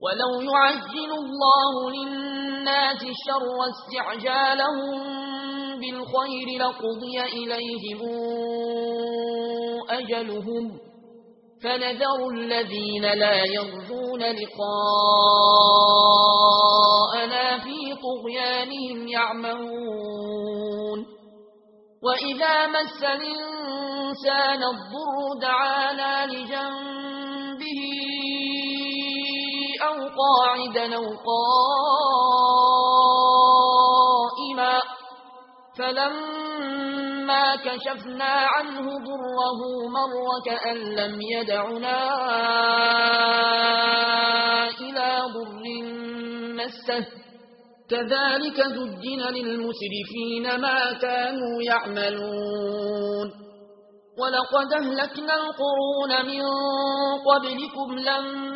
ولو يعجل الله للناس شر استعجالهم بالخير لقضي إليهم أجلهم فنذر الذين لا يرجون لقاءنا في طغيانهم يعمهون وإذا مس الإنسان الضر دعانا لجنبه قاعدا أو قائما فلما كشفنا عنه ضره مر كأن لم يدعنا إلى ضر مسه كذلك زجن للمسرفين ما كانوا يعملون ولقد أهلكنا القرون من قبلكم لما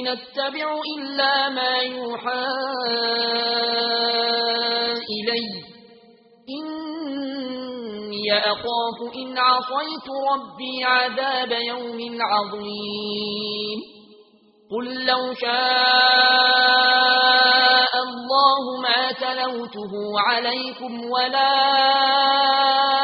إن اتبع إلا ما يوحى إلي. إني أخاف إن عصيت ربي عذاب يوم عظيم. قل لو شاء الله ما تلوته عليكم ولا أخاف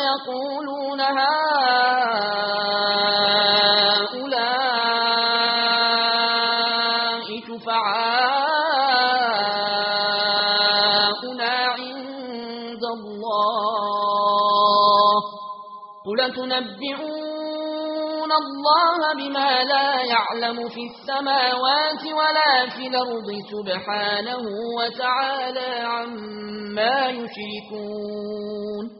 ويقولون هؤلاء شفعاؤنا عند الله قل تنبعون الله بما لا يعلم في السماوات ولا في الأرض سبحانه وتعالى عما يشركون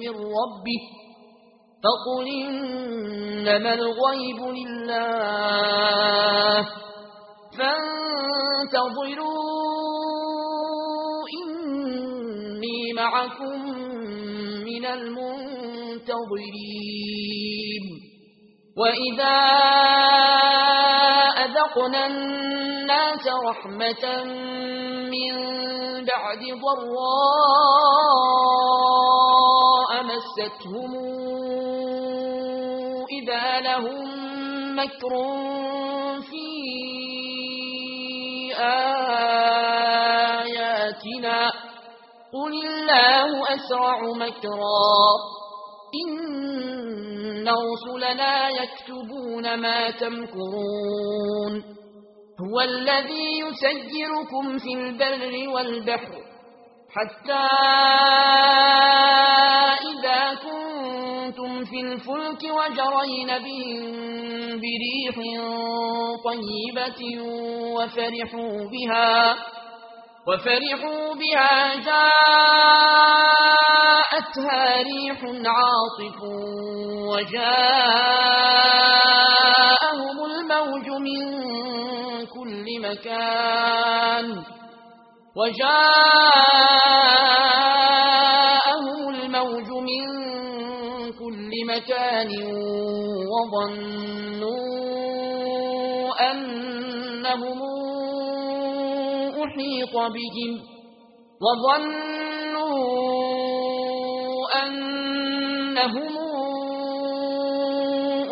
من ربه فقل إنما الغيب لله فانتظروا إني معكم من المنتظرين وإذا أذقنا الناس رحمة من بعد ضراء مستهم إذا لهم مكر في آياتنا. قل الله أسرع مكرا. إن رسلنا يكتبون ما تمكرون. هو الذي يسجركم في البر والبحر حتى إذا كنتم في الفلك وجرين بهم بريح طيبة وفرحوا بها وفرحوا بها جاءتها ريح عاطف وجاءتها مكان وجاء الموج من كل مكان وظنوا أنهم أحيط بهم وظنوا أنهم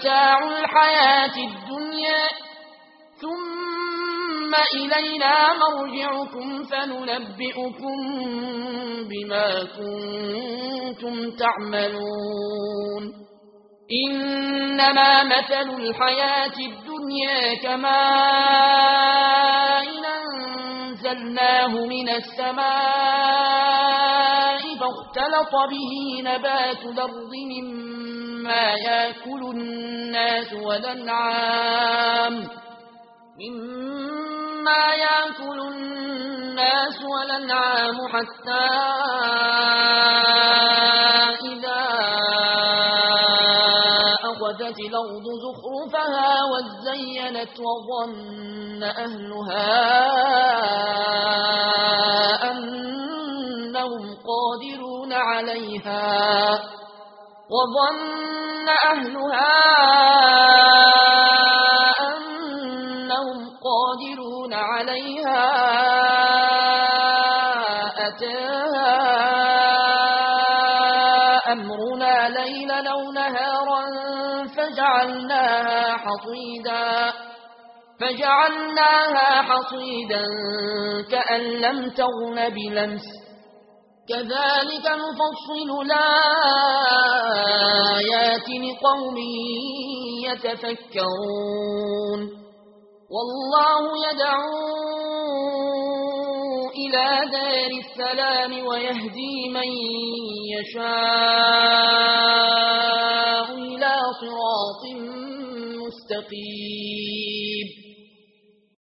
متاع الحياة الدنيا ثم إلينا مرجعكم فننبئكم بما كنتم تعملون. إنما مثل الحياة الدنيا كماء أنزلناه من السماء فاختلط به نبات الأرض مما مما يأكل الناس والأنعام مما يأكل الناس والأنعام حتى إذا أخذت الأرض زخرفها وزينت وظن أهلها أنهم قادرون عليها وظن أهلها أنهم قادرون عليها أتاها أمرنا ليلا أو نهارا فجعلناها حصيدا فجعلناها حصيدا كأن لم تغن بلمس كذلك نفصل الآيات لقوم يتفكرون. والله يدعو إلى دار السلام ويهدي من يشاء إلى صراط مستقيم.